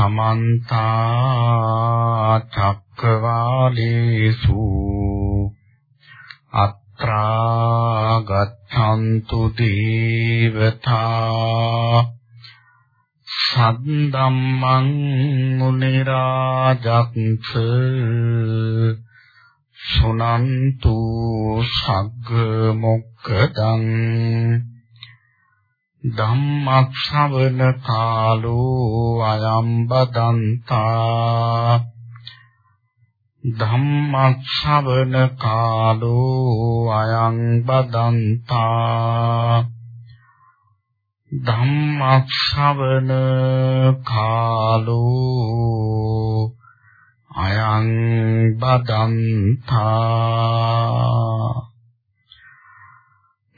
සමන්ත චක්කවාලේසු අත්‍රා ගච්ඡන්තු දේවතා සද්දම්මං මුනි රාජක්ඛ සුනන්තු සග්ග මොක්කදං ධම්මක්ෂවන කාලෝ අයම් බදන්තා ධම්මක්ෂවන කාලෝ අයං බදන්තා ධම්මක්ෂවන කාලෝ අයං බදන්තා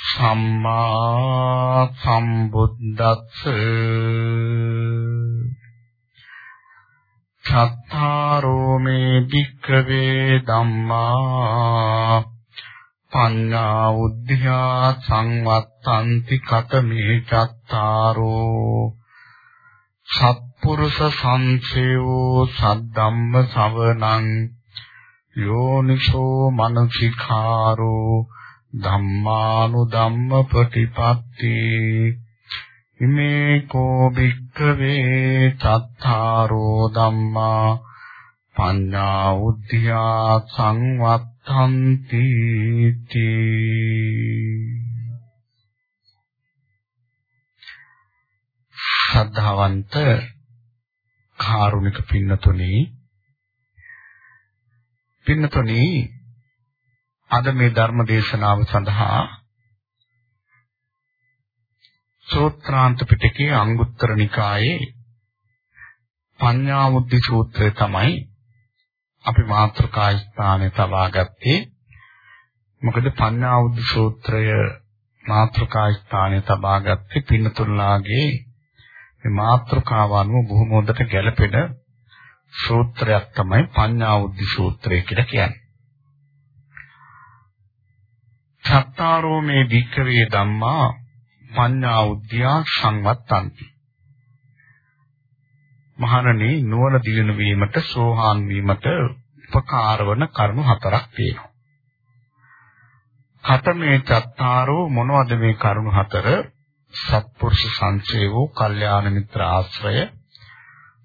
සම්මා සම්බුද්දස්ස චත්තාරෝ මේ භික්ඛවේ ධම්මා පඤ්ඤා උද්ධියා සංවත්තන්ති කතමේ චත්තාරෝ සත්පුරුෂ සංසේවෝ සද්ධම්ම ශවණං යෝනිසෝ මනසිකාරෝ ධම්මානුධම්ම ප්‍රතිපatti ඉමේ කෝ භික්ඛවේ චත්තාරෝ ධම්මා පඤ්ඤා උද්ධියා සංවත්තන්ති. ශ්‍රද්ධාවන්ත කාරුණික පින්නතුනි පින්නතුනි අද මේ ධර්ම දේශනාව සඳහා සූත්‍රාන්ත පිටකයේ අංගුත්තර නිකායේ පඤ්ඤාවුද්ධි සූත්‍රය තමයි අපි මාතෘකා ස්ථානයේ තබා ගත්තේ. මොකද පඤ්ඤාවුද්ධි සූත්‍රය මාතෘකා ස්ථානයේ තබා ගත්තේ පින්නතුල්ලාගේ මේ මාතෘකාව අනුව බොහොම හොඳට ගැලපෙන සූත්‍රයක් තමයි පඤ්ඤාවුද්ධි සූත්‍රය කියලා කියන්නේ. චත්තාරෝ මේ වික්‍රේ ධම්මා පඤ්ඤා උද්‍යා සංවත්තಂತಿ මහණනි නුවණ දිනු වීමට සෝහාන් වීමට උපකාර වන කරුණු හතරක් තියෙනවා. කතමේ චත්තාරෝ මොනවද මේ කරුණු හතර? සත්පුරුෂ සංසේවෝ, කල්යාණ මිත්‍ර ආශ්‍රය,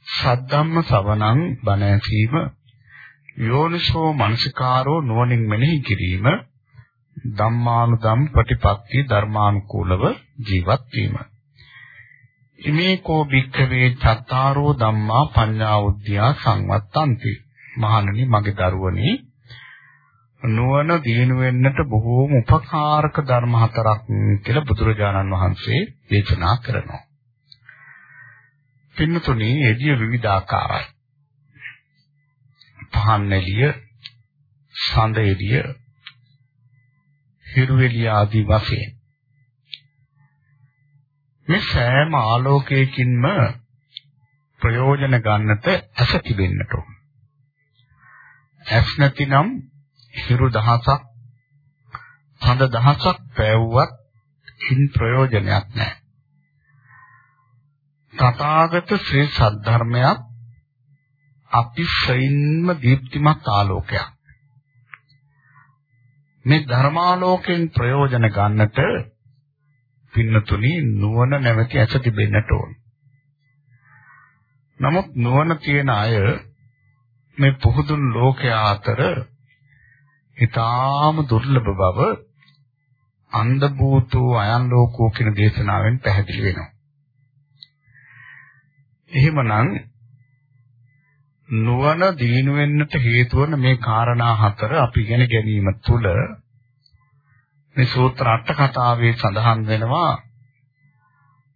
සද්ධම්ම සවණං බණ ඇසීම, යෝනිසෝ මනසිකාරෝ නුවණින් මෙනෙහි කිරීම, ධම්මානුධම් ප්‍රතිපත්ති ධර්මානුකූලව ජීවත් වීම. ඉමේකෝ භික්ඛවේ චත්තාරෝ ධම්මා පඤ්ඤා උද්‍යා සංවත්තಂತಿ. මහණනි මගේ දරුවනි නුවණ දිනු වෙන්නට බොහෝම උපකාරක ධර්ම හතරක් කියලා බුදුරජාණන් වහන්සේ දේශනා කරනවා. පින්නතුනි එදිය විවිධාකාරයි. පහන් එළිය, සඳ එළිය, හිරුවෙලිය ආදී වශයෙන් මේ සෑම ආලෝකයකින්ම ප්‍රයෝජන ගන්නට ඇස තිබෙන්නට ඕන. ඇස් නැතිනම් හිරු දහසක් හඳ දහසක් පෑවුවත් කින් ප්‍රයෝජනයක් නැහැ. තථාගත ශ්‍රී සද්ධර්මයක් අතිශයින්ම දීප්තිමත් ආලෝකයක්. මේ ධර්මාලෝකයෙන් ප්‍රයෝජන ගන්නට පින්නතුනි නුවණ නැවති ඇස තිබෙන්නට ඕන. නමුත් නුවණ තියෙන අය මේ පුහුදුන් ලෝකයා අතර ඊටාම දුර්ලභ බව අන්ධ භූතෝ අයන් ලෝකෝ කියන දේශනාවෙන් පැහැදිලි වෙනවා. එහෙමනම් නුවණ දිනු වෙන්නට හේතු වන මේ காரணා හතර අපි ඉගෙන ගැනීම තුළ මේ සූත්‍ර අට කතාවේ සඳහන් වෙනවා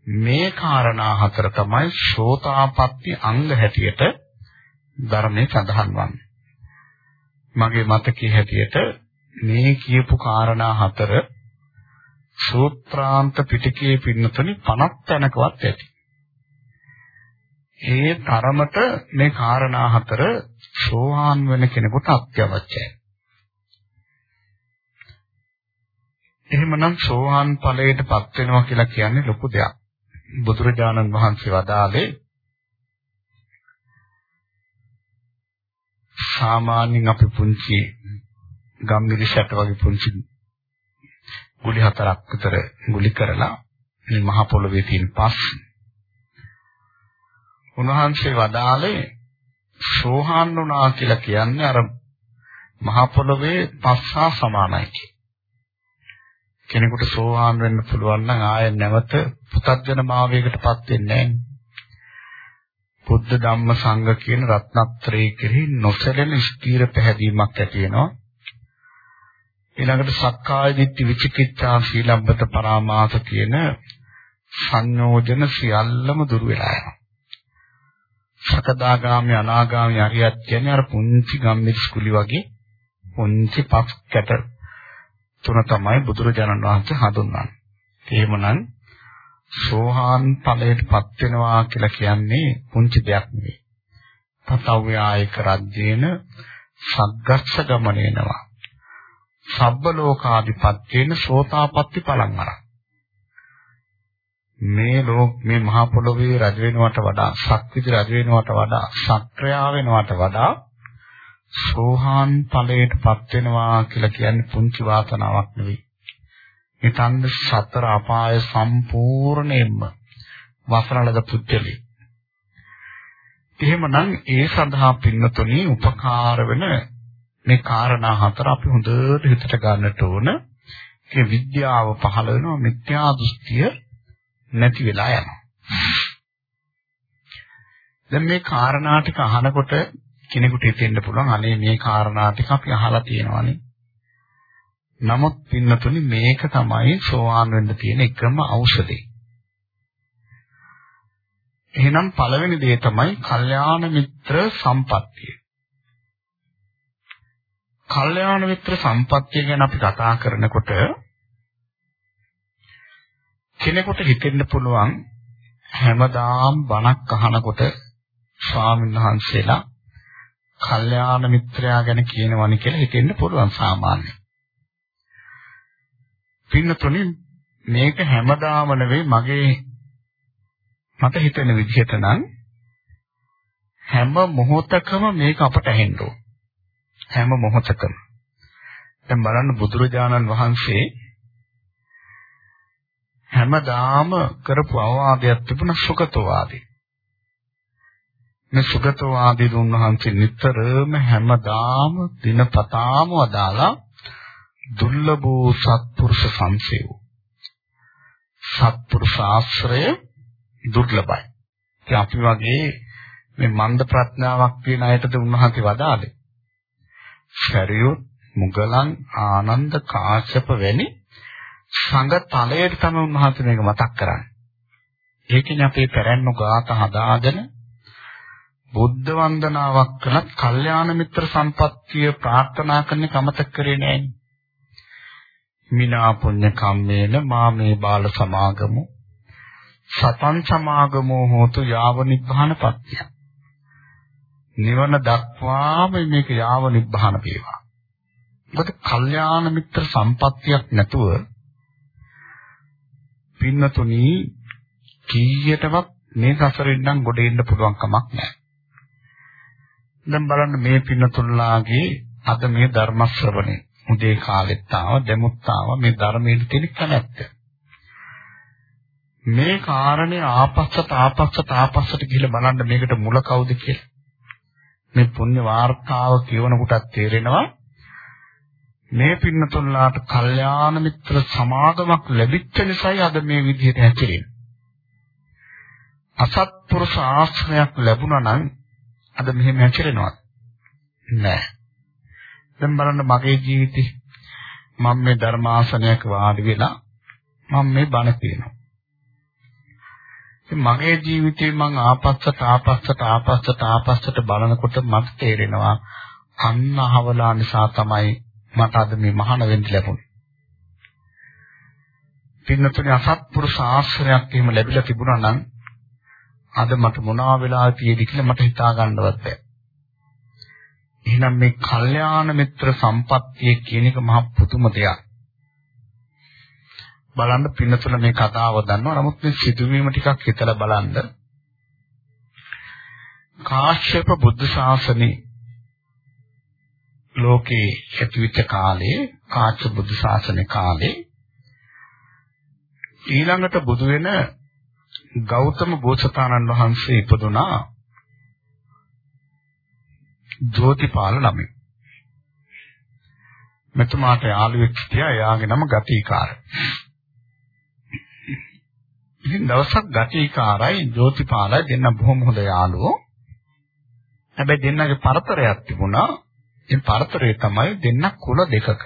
මේ காரணා හතර තමයි ශෝතාපට්ටි අංග හැටියට ධර්මයේ සඳහන් වන්නේ. මගේ මතකයේ හැටියට මේ කියපු කාරණා හතර සූත්‍රාන්ත පිටකයේ පින්නතුනි 50 තැනකවත් ඇති. ඒ තරමට මේ කාරණා හතර සෝවාන් වෙන කෙනෙකුට අත්‍යවශ්‍යයි. එහෙමනම් සෝවාන් ඵලයටපත් වෙනවා කියලා කියන්නේ ලොකු දෙයක්. බුදුරජාණන් වහන්සේ වදාළේ සාමාන්‍යයෙන් අපි පුංචි ගම්මිරිසට වගේ පුංචි ගුලි හතරක් විතර ගුලි කරලා මේ මහ පොළවේ තියෙන පස් උන්වහන්සේ වදාළේ සෝහාන් වුණා කියලා කියන්නේ අර මහ පොළවේ පස්සා සමානයි කෙනෙකුට සෝහාන් වෙන්න පුළුවන් නම් ආය නැවත පුතග්ජන භාවයකටපත් වෙන්නේ නැහැ. බුද්ධ ධම්ම සංඝ කියන රත්නත්‍රයේ කෙරෙහි නොසැලෙන ස්ථීර පැහැදීමක් ඇති වෙනවා. ඊළඟට සක්කාය දිට්ඨි විචිකිච්ඡා සීලබ්බත පරාමාස කියන සංයෝජන සියල්ලම දුර වෙලා යනවා. සකදාගාමී අනාගාමී අරියත් කියන්නේ අර පුංචි ගම්මිස් කුලි වගේ පුංචි පස් කැට තුන තමයි බුදුරජාණන් වහන්සේ හඳුන්වන්නේ. එහෙමනම් සෝහාන් ඵලයටපත් වෙනවා කියලා කියන්නේ පුංචි දෙයක් නෙවෙයි. තතව්‍යායක රජ්‍යේන සග්ගස්ස ගමනේනවා. සබ්බ ලෝකාධිපත්‍යේන සෝතාපට්ටි පලං අරන්. මේ ලෝක මේ මහා පොළොවේ රජ වෙනවට වඩා ශක්තිති රජ වෙනවට වඩා ශක්‍රයා වෙනවට වඩා සෝහාන් ඵලයටපත් වෙනවා කියලා කියන්නේ පුංචි වාසනාවක් නෙවෙයි. හිතන්න සතර අපාය සම්පූර්ණයෙන්ම වසරලද පුද්ගලෙ. එහෙමනම් ඒ සඳහා පින්නතුණි උපකාර වෙන මේ කාරණා හතර අපි හොඳට හිතට ගන්නට ඕන. ඒ විද්‍යාව පහළ වෙනවා මිත්‍යා දෘෂ්ටිය නැති වෙලා යනවා. දැන් මේ කාරණා ටික අහනකොට කෙනෙකුට හිතෙන්න පුළුවන් අනේ මේ කාරණා ටික අපි අහලා තියෙනවානේ. නමුත් පින්නතුනි මේක තමයි සෝවාන් වෙන්න තියෙන එකම ඖෂධය. එහෙනම් පළවෙනි දේ තමයි කල්යාණ මිත්‍ර සම්පත්තිය. කල්යාණ මිත්‍ර සම්පත්තිය ගැන අපි කතා කරනකොට කෙනෙකුට හිතෙන්න පුළුවන් හැමදාම බණක් අහනකොට ස්වාමීන් වහන්සේලා කල්යාණ මිත්‍රයා ගැන කියනවනේ කියලා හිතෙන්න පුළුවන් සාමාන්‍යයෙන්. පින්නතුනේ මේක හැමදාම නෙවෙයි මගේ මට හිතෙන විදිහට නම් හැම මොහොතකම මේක අපට ඇහෙන්න ඕන. හැම මොහොතකම. දැන් බලන්න බුදුරජාණන් වහන්සේ හැමදාම කරපු අවවාදයක් තිබුණා සුගතවාදී. මේ සුගතවාදී දුන්වහන්සේ නිතරම හැමදාම දිනපතාම වදාලා දුර්ලභෝ සත්පුරුෂ සංසේව. සත්පුරුෂ ආශ්‍රය දුර්ලභයි. ඉතින් අපි වගේ මේ මන්ද ප්‍රඥාවක් තියෙන අයටද උන්වහන්සේ වදාළේ. ශරියොත් මුගලන් ආනන්ද කාශ්‍යප වැනි සංඝ තලයට තමයි උන්වහන්සේ මේක මතක් කරන්නේ. ඒකෙන් අපේ පැරැන්නු ගාත හදාගෙන බුද්ධ වන්දනාවක් කළත් කල්යාණ මිත්‍ර සම්පත්තිය ප්‍රාර්ථනා කරන්න කමතක් කරේ නෑනේ. මිනා පුඤ්ඤ කම්මේන මාමේ බාල සමාගමු සතං සමාගමෝ හෝතු යාව නිබ්බාන පත්‍ය නිවන දක්වාම මේක යාව නිබ්බාන වේවා මොකද කල්යාණ මිත්‍ර සම්පත්තියක් නැතුව පින්නතුනි කීයටවත් මේ සසරින් නම් ගොඩ එන්න පුළුවන් කමක් නැහැ දැන් බලන්න මේ පින්නතුල්ලාගේ අද මේ ධර්ම ශ්‍රවණේ උදේ කාලෙත් ආව දෙමුත් ආව මේ ධර්මයේ තියෙන කැමැත්ත. මේ කාරණේ ආපස්සට ආපස්සට ආපස්සට ගිහිල්ලා බලන්න මේකට මුල කවුද කියලා. මේ පුණ්‍ය වාර්තාව කියවන කොටත් තේරෙනවා මේ පින්නතුල්ලාට කල්යාණ මිත්‍ර සමාගමක් ලැබිච්ච නිසායි අද මේ විදිහට හැසිරෙන්නේ. අසත්පුරුෂ ආශ්‍රයක් ලැබුණා නම් අද මෙහෙම හැසිරෙනවද? නෑ. දැන් බලන්න මගේ ජීවිතේ මම මේ ධර්මාසනයක වාඩි වෙලා මම මේ බණ කියනවා. මගේ ජීවිතේ මං ආපස්සට ආපස්සට ආපස්සට ආපස්සට බලනකොට මට තේරෙනවා අන්න අහවලා නිසා තමයි මට අද මේ මහාන වෙන්න ලැබුණේ. පින්නතුනේ අසත්පුරුෂ ආශ්‍රයයක් එහෙම ලැබිලා තිබුණා නම් අද මට මොනවා වෙලා තියෙදි කියලා මට හිතා ගන්නවත් බැහැ. එහෙනම් මේ කල්යාණ මිත්‍ර සම්පත්තිය කියන එක මහ පුදුම දෙයක්. බලන්න පින්නතුල මේ කතාව දන්නවා. නමුත් මේ සිදුවීම ටිකක් හිතලා බලන්න. කාශ්‍යප බුද්ධ ශාසනේ ලෝකේ ඇතිවෙච්ච කාලේ කාශ්‍යප බුද්ධ ශාසනේ කාලේ ඊළඟට බුදු වෙන ගෞතම බෝසතාණන් වහන්සේ ඉපදුනා ජෝතිපාල ළමයි. මෙතුමාට යාළුවෙක් හිටියා එයාගේ නම ගතිකාර. ඉතින් දවසක් ගතිකාරයි ජෝතිපාලයි දෙන්න බොහොම හොඳ යාළුවෝ. හැබැයි දෙන්නගේ පරතරයක් තිබුණා. ඒ පරතරය තමයි දෙන්න කුල දෙකක.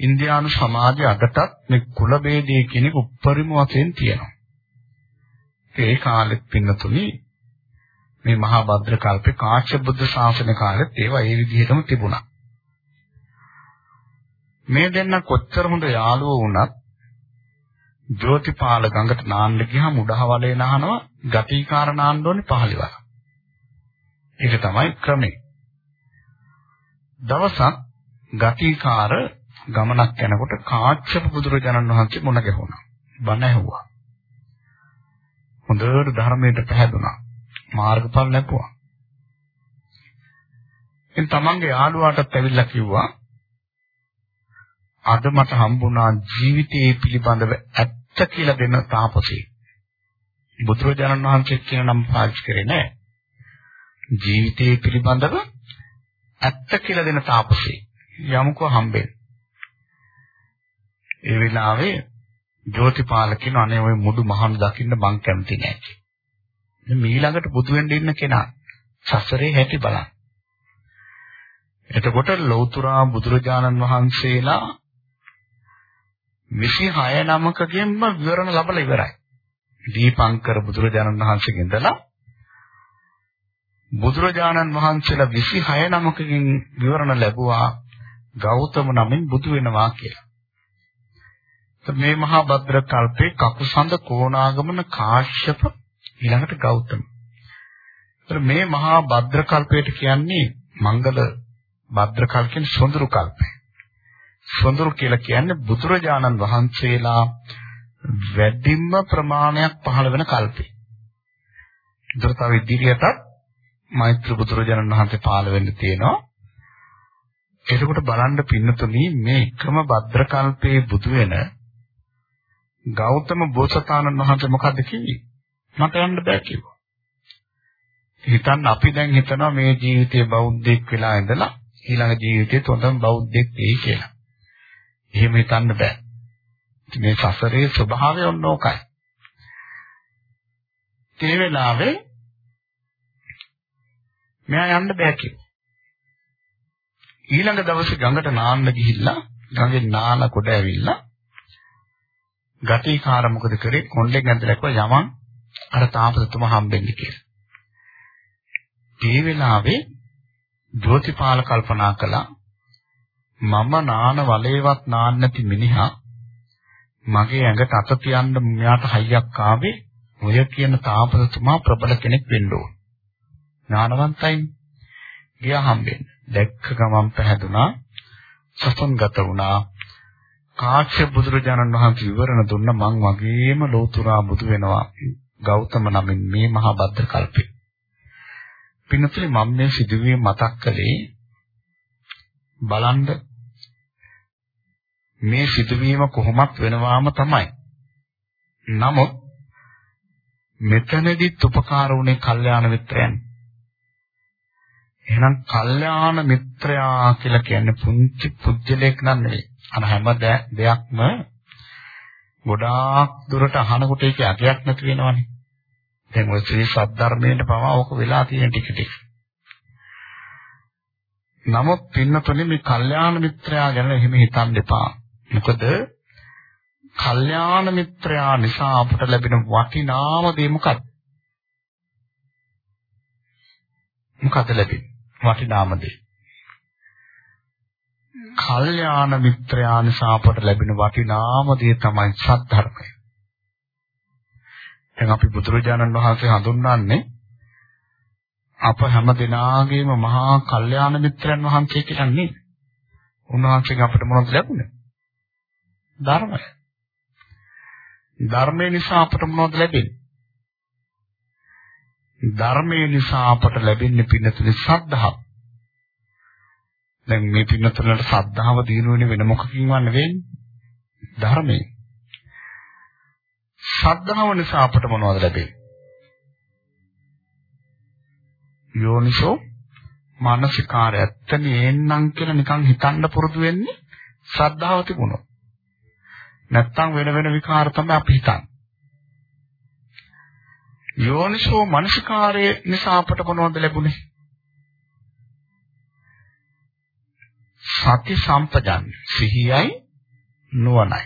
ඉන්දියානු සමාජය අදටත් මේ කුල ભેදයේ කෙනෙක් උප්පරිම වශයෙන් තියෙනවා. ඒ කාලෙත් පින්නතුනි මේ මහා භද්‍ර කල්පේ කාශ්‍යප බුද්ධ ශාසන කාලෙත් ඒවා ඒ විදිහටම තිබුණා. මේ දෙන්න කොච්චර හොඳ යාළුවෝ වුණත් ජෝතිපාල ගඟට නාන්න ගියාම උඩහවලේ නහනවා ගතිකාර නාන්න ඕනේ පහළවල. ඒක තමයි ක්‍රමේ. දවසක් ගතිකාර ගමනක් යනකොට කාශ්‍යප බුදුරජාණන් වහන්සේ මුණ ගැහුණා. බණ ඇහුවා. හොඳට ධර්මයට පැහැදුනා. මාර්ගඵල ලැබුවා. එන් තමන්ගේ යාළුවාටත් ඇවිල්ලා කිව්වා අද මට හම්බුණා ජීවිතයේ පිළිබඳව ඇත්ත කියලා දෙන තාපසී. බුදුරජාණන් වහන්සේ කියන නම පාවිච්චි කරේ නැහැ. ජීවිතයේ පිළිබඳව ඇත්ත කියලා දෙන තාපසී. යමුකෝ හම්බෙන්න. ඒ වෙලාවේ ජෝතිපාල කියන අනේ ওই මුඩු මහණු දකින්න මං කැමති නෑ. මේ ඊළඟට බුදු වෙන්න ඉන්න කෙනා සසරේ හැටි බලන්න. එතකොට ලෞතුරා බුදුරජාණන් වහන්සේලා 26 නමකගෙන්ම විවරණ ලැබලා ඉවරයි. දීපංකර බුදුරජාණන් වහන්සේගෙන් ඉඳලා බුදුරජාණන් වහන්සේලා 26 නමකකින් විවරණ ලැබුවා ගෞතම නමින් බුදු වෙනවා කියලා. මේ මහා භද්‍ර කල්පේ කකුසඳ කෝණාගමන කාශ්‍යප ඊළඟට ගෞතම. මේ මහා භද්‍ර කල්පයට කියන්නේ මංගල භද්‍ර කල්ප කියන්නේ සොඳුරු කල්පය. සොඳුරු කියලා කියන්නේ බුදුරජාණන් වහන්සේලා වැඩිම ප්‍රමාණයක් පහළ වෙන කල්පේ. ඒතර තව ඉදිරියටත් මෛත්‍රී බුදුරජාණන් වහන්සේ පහළ වෙන්න තියෙනවා. එතකොට බලන්න පින්නතුනි මේ එකම භද්‍ර කල්පේ බුදු වෙන ගෞතම බෝසතාණන් වහන්සේ මොකද්ද කිව්වේ? මට යන්න බෑ කිව්වා. හිතන්න අපි දැන් හිතනවා මේ ජීවිතේ බෞද්ධෙක් වෙලා ඉඳලා ඊළඟ ජීවිතේ තොඳම බෞද්ධෙක් වෙයි කියලා. එහෙම හිතන්න බෑ. මේ සසරේ ස්වභාවය ඔන්න ඕකයි. ඒ වෙලාවේ මෙයා යන්න බෑ කිව්වා. ඊළඟ දවසේ ගඟට නාන්න ගිහිල්ලා ගඟේ නාන කොට ඇවිල්ලා ගතිකාර මොකද කරේ කොණ්ඩෙන් ඇඳලා කිව්වා යමන් අර තාපසතුමා හම්බෙන්නේ කියලා. ඒ වෙලාවේ ජෝතිපාල කල්පනා කළා මම නාන වලේවත් නාන්න නැති මිනිහා මගේ ඇඟට අත තියන්න මෙයාට හයියක් ආවේ ඔය කියන තාපසතුමා ප්‍රබල කෙනෙක් වෙන්න ඕන. ඥානවන්තයි. ගියා හම්බෙන්න. දැක්ක ගමන් පැහැදුනා සසන්ගත වුණා කාශ්‍යප බුදුරජාණන් වහන්සේ විවරණ දුන්න මං වගේම ලෝතුරා බුදු වෙනවා ගෞතම නමින් මේ මහා බද්ද කල්පේ. පින්නතුලි මම මේ සිදුවීම මතක් කළේ බලන්න මේ සිදුවීම කොහොමත් වෙනවාම තමයි. නමුත් මෙතනදිත් උපකාර වුණේ කල්යාණ මිත්‍රයන්. එහෙනම් කල්යාණ මිත්‍රයා කියලා කියන්නේ පුංචි පුජ්‍යලයක් නන් නෙවෙයි. අර හැම දෙයක්ම ගොඩාක් දුරට අහනකොට ඒක අගයක් නැති වෙනවනේ. දැන් ඔය ශ්‍රී සද්ධර්මයේ පවා ඕක වෙලා තියෙන ටික ටික. නමුත් පින්නතුනේ මේ කල්යාණ මිත්‍රයා ගැන එහෙම හිතන්න එපා. මොකද කල්යාණ මිත්‍රයා නිසා අපට ලැබෙන වටිනාම දේ මොකක්ද? මොකද ලැබෙන්නේ? වටිනාම දේ. කල්යාණ මිත්‍රයා නිසා අපට ලැබෙන වටිනාම දේ තමයි සත්‍ය දැන් අපි බුදුරජාණන් වහන්සේ හඳුන්වන්නේ අප හැම දිනාගේම මහා කල්යාණ මිත්‍රයන් වහන්සේ කියලා නේද? උන්වහන්සේගෙන් අපිට මොනවද ලැබුණේ? ධර්මය. ධර්මය නිසා අපට මොනවද ලැබෙන්නේ? ධර්මය නිසා අපට ලැබෙන්නේ පින්නතුනේ ශ්‍රද්ධාව. දැන් මේ පින්නතුලට ශ්‍රද්ධාව දිනුවෙන්නේ වෙන මොකකින්වත් නෙවෙයි. ධර්මයෙන්. ශ්‍රද්ධාව නිසා අපට මොනවද ලැබෙන්නේ? යෝනිසෝ මානසිකාරය ඇත්තනේ එන්නම් කියලා නිකන් හිතන්න පුරුදු වෙන්නේ ශ්‍රද්ධාව තිබුණොත්. නැත්තම් වෙන වෙන විකාර තමයි අපි හිතන්නේ. යෝනිසෝ මානසිකාරය නිසා අපට මොනවද ලැබුණේ? සති සම්පජාන්න සිහියයි නුවණයි.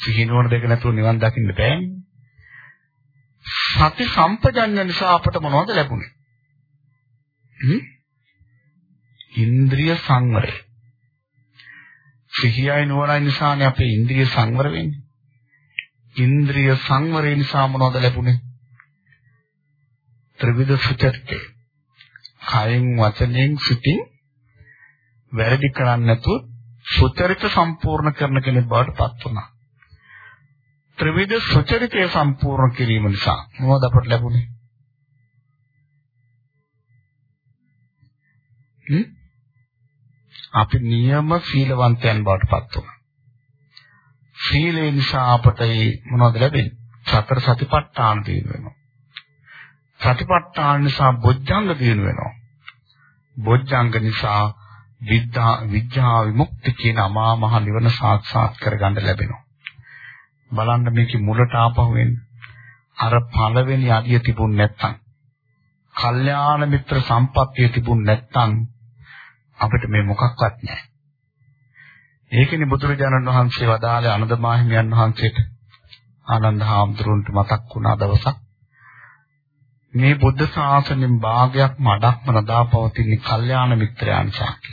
සිහි නුවණ දෙක නැතුව නිවන් දකින්න බෑනේ. සති සම්පජඤ්ඤ නිසා අපට මොනවද ලැබුණේ? ඉන්ද්‍රිය සංවරය. සිහියයි නුවණයි නිසානේ අපේ ඉන්ද්‍රිය සංවර වෙන්නේ. ඉන්ද්‍රිය සංවරය නිසා මොනවද ලැබුණේ? ත්‍රිවිධ සුචරිතය. කයෙන් වචනෙන් සිතින් වැරදි කරන්නේ නැතුව සුචරිත සම්පූර්ණ කරන කෙනෙක් බවට පත් වුණා. ත්‍රිවිධ සුචරිතය සම්පූර්ණ කිරීම නිසා මොනවද අපට ලැබුණේ? අපි නියම සීලවන්තයන් බවට පත් වුණා. සීලේ නිසා අපට මොනවද ලැබෙන්නේ? සතර සතිපට්ඨාන දිනු වෙනවා. සතිපට්ඨාන නිසා බොජ්ජංග දිනු වෙනවා. බොජ්ජංග නිසා විද්‍යා විඥා විමුක්ති කියන අමා මහ නිවන සාක්ෂාත් කරගන්න ලැබෙනවා. බලන්න මේකේ මුලට ආපහු එන්න. අර පළවෙනි අදිය තිබුණ නැත්තම්, කල්යාණ මිත්‍ර සම්පත්තිය තිබුණ නැත්තම් අපිට මේ මොකක්වත් නැහැ. ඒකනේ බුදුරජාණන් වහන්සේ වදාළේ අනදමාහිමියන් වහන්සේට ආනන්ද හාමුදුරුවන්ට මතක් වුණා දවසක් මේ බුද්ධ ශාසනයෙන් භාගයක් මඩක්ම නදා පවතින කල්යාණ මිත්‍රයන් සාකි.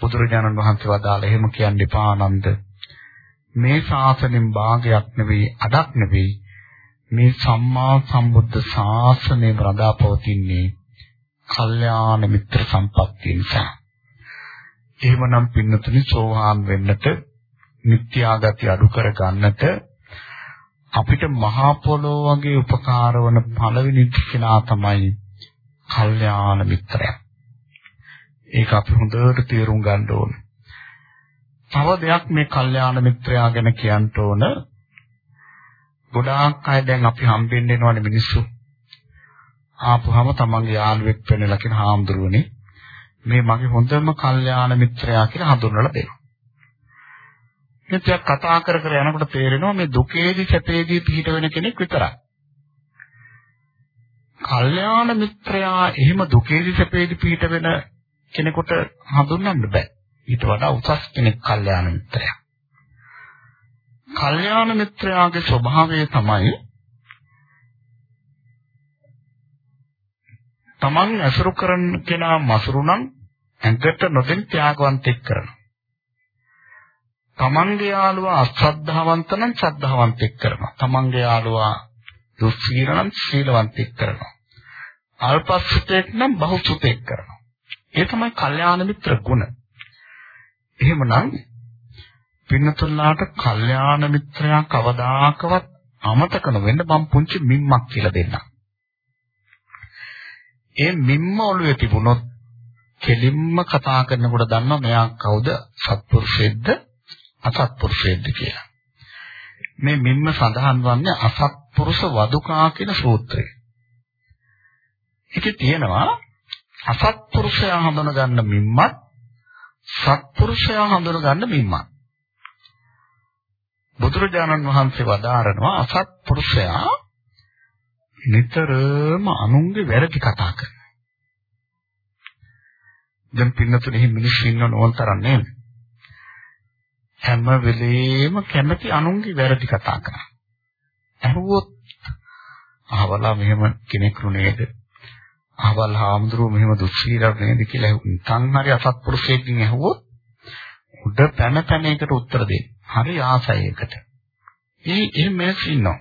බුදුරජාණන් වහන්සේ වදාළ එහෙම කියන්න එපා ආනන්ද. මේ ශාසනයෙන් භාගයක් නෙවෙයි අඩක් නෙවෙයි මේ සම්මා සම්බුද්ධ ශාසනය රඳා පවතින්නේ කල්යාණ මිත්‍ර සම්පත්තිය නිසා. එහෙමනම් පින්නතුනි සෝහාන් වෙන්නට නිත්‍යාගති අඩු කර ගන්නට අපිට මහා පොළොව වගේ උපකාර වන පළවෙනි කෙනා තමයි කල්යාණ මිත්‍රයා. ඒක අපි හොඳට තේරුම් ගන්න ඕන. තව දෙයක් මේ කල්යාණ මිත්‍රයා ගැන කියන්න ඕන. ගොඩාක් අය දැන් අපි හම්බෙන්න එනවනේ මිනිස්සු. ආපුවම තමන්ගේ යාළුවෙක් වෙන්නලා කියන හාමුදුරුවනේ මේ මගේ හොඳම කල්යාණ මිත්‍රයා කියලා හඳුන්වලා දෙනවා. ඉතින් කතා කර කර යනකොට තේරෙනවා මේ දුකේදී සැපේදී පිහිට වෙන කෙනෙක් විතරයි. කල්යාණ මිත්‍රයා එහෙම දුකේදී සැපේදී පිහිට වෙන කෙනෙකුට හඳුන්වන්න බෑ. ඊට වඩා උසස් කෙනෙක් කල්යාණ මිත්‍රයා. කල්යාණ මිත්‍රයාගේ ස්වභාවය තමයි තමන් ඇසුරු කරන කෙනා මසුරු නම් ඇඟට නොදෙන ත්‍යාගවන්තෙක් කරනවා. තමන්ගේ යාළුවා අශ්‍රද්ධාවන්ත නම් ශ්‍රද්ධාවන්තෙක් කරනවා. තමන්ගේ යාළුවා දුස්සීල නම් සීලවන්තෙක් කරනවා. අල්පසුතෙක් නම් බහුසුතෙක් කරනවා. ඒ තමයි කල්යාණ මිත්‍ර ගුණ. එහෙමනම් පින්නතුල්ලාට කල්යාණ මිත්‍රයා කවදාකවත් අමතක නොවෙන්න මම පුංචි මිම්මක් කියලා දෙන්නම්. ඒ මිම්ම ඔළුවේ තිබුණොත් කෙලින්ම කතා කරනකොට දන්නවා මෙයා කවුද සත්පුරුෂයෙක්ද අසත්පුරුෂයෙක්ද කියලා. මේ මිම්ම සඳහන් වන්නේ අසත්පුරුෂ වදුකා කියන සූත්‍රය. ඒකේ තියෙනවා අසත්පුරුෂයා හඳුන ගන්න මිම්මත් සත්පුරුෂයා හඳුන ගන්න මිම්මත්. බුදුරජාණන් වහන්සේ වදාරනවා අසත්පුරුෂයා නිතරම අනුන්ගේ වැරදි කතා කරනවා. දැන් පින්නතුනේ මිනිස්සු ඉන්න ඕන තරම් නේද? හැම වෙලේම කැමති අනුන්ගේ වැරදි කතා කරා. අහුවොත් අහවලා මෙහෙම කෙනෙක්ු නේද? අහවල් හාමුදුරුවෝ මෙහෙම දුස්සීලව නේද කියලා නිකන් හරි අසත්පුරුෂයෙක්ගෙන් ඇහුවොත් උඩ පැන පැන එකට උත්තර දෙන්න. හරි ආසයි එකට. ඒ එහෙම මිනිස්සු ඉන්නවා.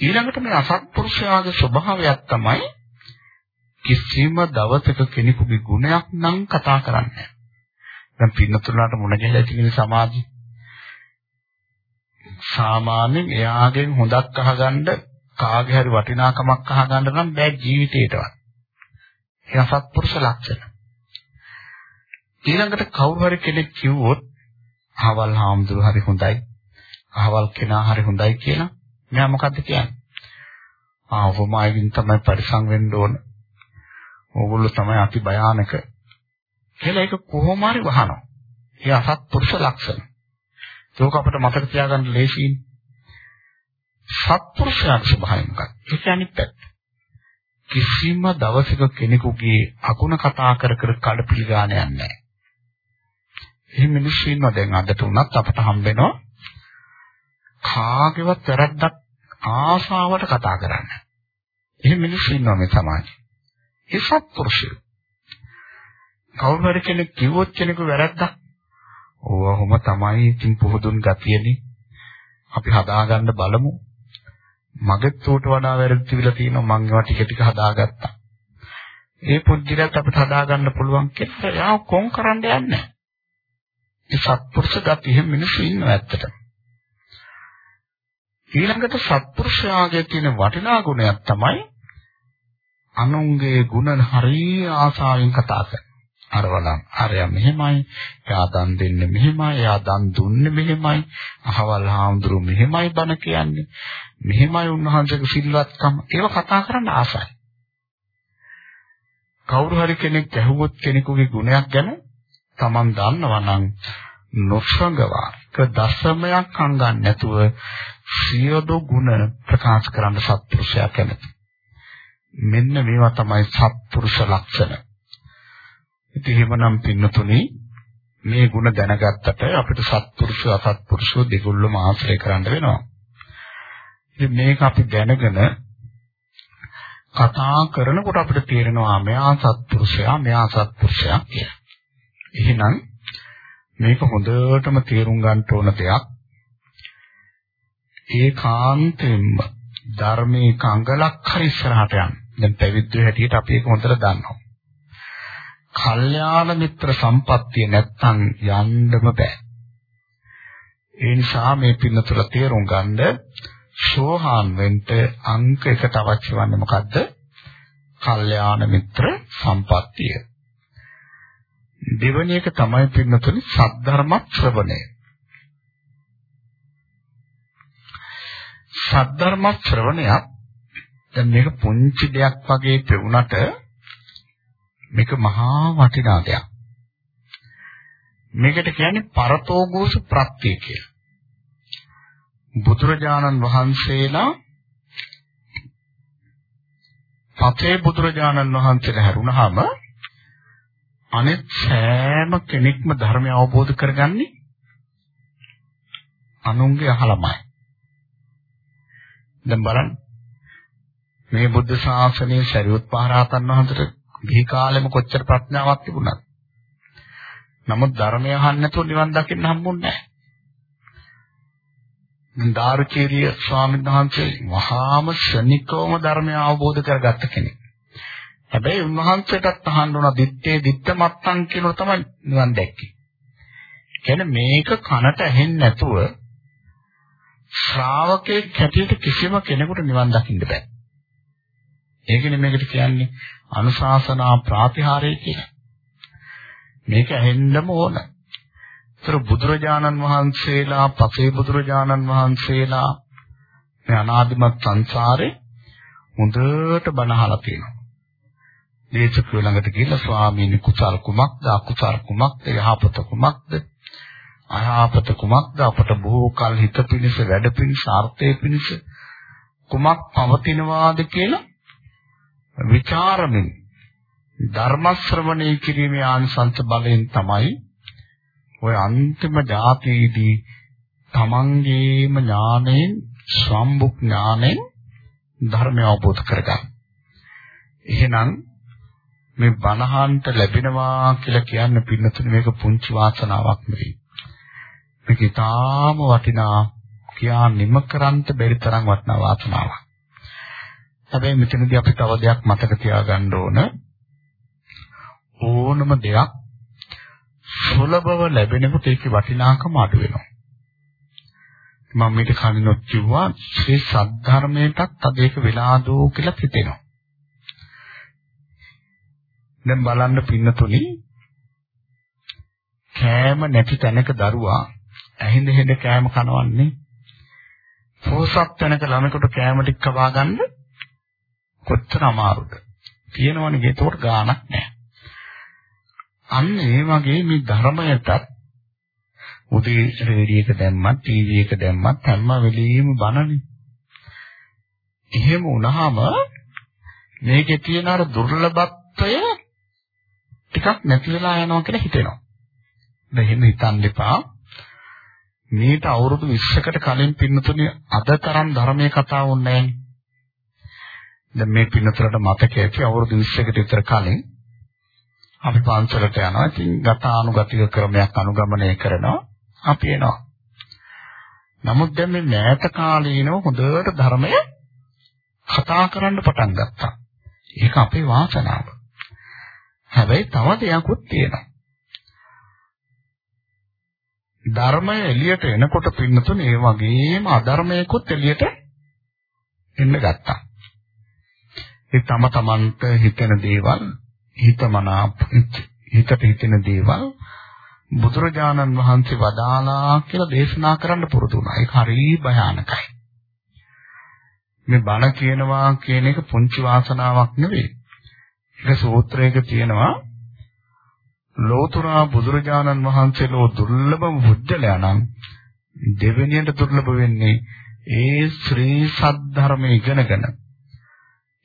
ඊළඟට මේ අසත්පුරුෂයාගේ ස්වභාවයක් තමයි කිසිම දවසක කෙනෙකුගේ ගුණයක් නම් කතා කරන්නේ දැන් පින්නතුලාට මුණ ගැහිලා තියෙන සමාධි සාමාන්‍යයෙන් එයාගෙන් හොඳක් අහගන්න කාගේ හරි වටිනාකමක් අහගන්න නම් බෑ ජීවිතේටවත්. ඒ අසත්පුරුෂ ලක්ෂණ. ඊළඟට කවුරු හරි කෙනෙක් කිව්වොත් අහවල් හාමුදුරු හරි හොඳයි. අහවල් කෙනා හරි හොඳයි කියලා මෙයා මොකද්ද කියන්නේ? ආ ඔබමයින් තමයි පරිසං වෙන්න ඕන. ඕගොල්ලෝ තමයි අති භයානක. කියලා ඒක කොහොම හරි වහනවා. ඒ අසත්පුරුෂ ලක්ෂණ. ඒක අපිට මතක තියාගන්න ලේසියි. සත්පුරුෂයාගේ ස්වභාවය මොකක්ද? ඒක අනිත් පැත්ත. කිසිම දවසක කෙනෙකුගේ අකුණ කතා කර කර කඩපිලි ගන්න යන්නේ නැහැ. එහෙම මිනිස්සු ඉන්නවා දැන් අදට උනත් අපට හම්බෙනවා කාගේවත් වැරද්දක් ආසාවට කතා කරන්න. එහෙම මිනිස්සු ඉන්නවා මේ සමාජයේ. ඒ සත්පුරුෂයෝ. කවුරු හරි කෙනෙක් කිව්වොත් කෙනෙකු වැරද්දක් ඕවහම තමයි ඉතින් පුහුදුන් ගතියනේ. අපි හදාගන්න බලමු. මගෙත් ඌට වඩා වැරදි තිබිලා තියෙනවා මං ඒවා ටික ටික හදාගත්තා. ඒ පුද්ගලයාත් අපිට හදාගන්න පුළුවන් කියලා යා කොන් කරන්න යන්නේ. ඒ සත්පුරුෂ ගති එහෙම මිනිස්සු ඉන්නවා ඇත්තටම. ඊළඟට සත්පුරුෂයාගේ තියෙන වටිනා ගුණයක් තමයි අනුන්ගේ ගුණ හරිය ආසාවෙන් කතා කරන. අර වලම් අරයා මෙහෙමයි. එයා දන් දෙන්නේ මෙහෙමයි. එයා දන් දුන්නේ මෙහෙමයි. අහවල් හාමුදුරු මෙහෙමයි බණ කියන්නේ. මෙහෙමයි උන්වහන්සේගේ සිල්වත්කම. ඒව කතා කරන්න ආසයි. කවුරු හරි කෙනෙක් ඇහුවොත් කෙනෙකුගේ ගුණයක් ගැන Taman දන්නවා නම් නොසඟවා එක දශමයක් හංගන්න නැතුව සියදු ගුණ ප්‍රකාශ කරන්න සත්පුරුෂයා කැමති. මෙන්න මේවා තමයි සත්පුරුෂ ලක්ෂණ. ඉතින් එහෙමනම් පින්නතුනේ මේ ಗುಣ දැනගත්තට අපිට සත්පුරුෂ අසත්පුරුෂ දෙගොල්ලම ආශ්‍රය කරන්න වෙනවා. ඉතින් මේක අපි දැනගෙන කතා කරනකොට අපිට තේරෙනවා මෙයා සත්පුරුෂයා මෙයා අසත්පුරුෂයා කියලා. එහෙනම් මේක හොඳටම තේරුම් ගන්න ඕන දෙයක්. ඒකාන්තයෙන්ම ධර්මයේ කංගලක් හරි ඉස්සරහට යන්න. දැන් පැවිද්ද හැටියට අපි ඒක හොඳට දන්නවා. කල්යාණ මිත්‍ර සම්පත්තිය නැත්තම් යන්නම බෑ. ඒ නිසා මේ පින්නතුල තේරුම් ගන්න සෝහාන් වෙන්න අංක එකට අවශ්‍ය වන්නේ මොකද්ද? කල්යාණ මිත්‍ර සම්පත්තිය. දෙවැනි එක තමයි පින්නතුනි සද්ධර්ම ශ්‍රවණය. සද්ධර්ම ශ්‍රවණයක් දැන් මේක පුංචි දෙයක් වගේ පෙවුනට මේක මහා වටිනා දෙයක්. මේකට කියන්නේ පරතෝගෝස ප්‍රත්‍ය කියලා. බුදුරජාණන් වහන්සේලා පතේ බුදුරජාණන් වහන්සේලා හැරුණාම අනෙත් සෑම කෙනෙක්ම ධර්මය අවබෝධ කරගන්නේ අනුන්ගේ අහලමයි. දැන් බලන්න මේ බුද්ධ ශාසනයේ ශරීරත් පහරහතන් වහන්සේට ගිහි කාලෙම කොච්චර ප්‍රඥාවක් තිබුණාද? නමුත් ධර්මය අහන්න නැතුව නිවන් දකින්න හම්බුන්නේ නැහැ. දාරුචීරිය ස්වාමීන් වහන්සේ වහාම ශනිකවම ධර්මය අවබෝධ කරගත්ත කෙනෙක්. හැබැයි උන්වහන්සේටත් අහන්න උන දිත්තේ දිත්ත මත්තන් කියනවා තමයි නිවන් දැක්කේ. කියන්නේ මේක කනට ඇහෙන්නේ නැතුව ශ්‍රාවකෙක් හැටියට කිසිම කෙනෙකුට නිවන් දකින්න බෑ. ඒකනේ මේකට කියන්නේ අනුශාසනා ප්‍රාතිහාරය කියලා. මේක ඇහෙන්නම ඕන. ඒතර බුදුරජාණන් වහන්සේලා, පසේ බුදුරජාණන් වහන්සේලා මේ අනාදිමත් සංසාරේ හොඳට බණ අහලා තියෙනවා. දේශක ළඟට ගිහිල්ලා ස්වාමීනි කුසල් කුමක්ද අකුසල් කුමක්ද යහපත කුමක්ද අයහපත කුමක්ද අපට බොහෝ කල හිත පිණිස වැඩ පිණිස ආර්ථය පිණිස කුමක් පවතිනවාද කියලා ਵਿਚාරමින් ධර්ම ශ්‍රවණය කිරීමේ ආනිසංස බලයෙන් තමයි ඔය අන්තිම ධාතේදී තමන්ගේම ඥාණයෙන් සම්බුක් ඥාණයෙන් ධර්මය අවබෝධ කරගන්න. එහෙනම් මේ බණහන්ට ලැබෙනවා කියලා කියන්න පින්නතුනේ මේක පුංචි වාසනාවක් නෙවෙයි. මේක ඊටාම වටිනා කියා නිම කරන්ත බැරි තරම් වටිනා වාසනාවක්. හැබැයි මෙතනදී අපි තව දෙයක් මතක තියාගන්න ඕන. ඕනම දෙයක් සුලභව ලැබෙනකොට ඒකේ වටිනාකම අඩු වෙනවා. මම මේක කලිනුත් කිව්වා ශ්‍රී සද්ධර්මයටත් අද ඒක වෙලාදෝ කියලා හිතෙනවා. දැන් බලන්න පින්නතුනි කෑම නැති තැනක දරුවා ඇහිඳ හෙඳ කෑම කනවන්නේ පෝසත් තැනක ළමෙකුට කෑම ටික කවා ගන්න කොච්චර අමාරුද කියනවනේ ඒකට ගාණක් නැහැ අන්න ඒ වගේ මේ ධර්මයටත් උදේ රේඩියෝ එක දැම්මත් ටීවී එක දැම්මත් හැම වෙලෙම බනනේ එහෙම වුණාම මේකේ තියෙන අර දුර්ලභත්වය ටිකක් නැති වෙලා යනවා කියලා හිතෙනවා. දැන් එහෙම හිතන්න එපා. මේට අවුරුදු 20කට කලින් පින්නතුනේ අද තරම් ධර්මයේ කතා වුණේ නැහැ. දැන් මේ පින්නතුලට මතක ඇති අවුරුදු 20කට විතර කලින් අපි පන්සලට යනවා. ඉතින් ගතානුගතික ක්‍රමයක් අනුගමනය කරනවා. අපි එනවා. නමුත් දැන් මේ මෑත කාලීනව හොඳට ධර්මය කතා කරන්න පටන් ගත්තා. ඒක අපේ වාසනාව. හැබැයි තව දෙයක්ත් තියෙනවා. ධර්මය එළියට එනකොට පින්නතුනේ ඒ වගේම අධර්මයකුත් එළියට එන්න ගත්තා. ඒ තම තමන්ට හිතෙන දේවල් හිතමනා හිතට හිතෙන දේවල් බුදුරජාණන් වහන්සේ වදාලා කියලා දේශනා කරන්න පුරුදු වුණා. ඒක හරිය භයානකයි. මේ බණ කියනවා කියන එක පුංචි වාසනාවක් නෙවෙයි. ඒක සූත්‍රයක තියෙනවා ලෝතුරා බුදුරජාණන් වහන්සේලෝ දුර්ලභම බුද්ධලයානම් දෙවෙනියට දුර්ලභ වෙන්නේ ඒ ශ්‍රී සද්ධර්ම ඉගෙනගෙන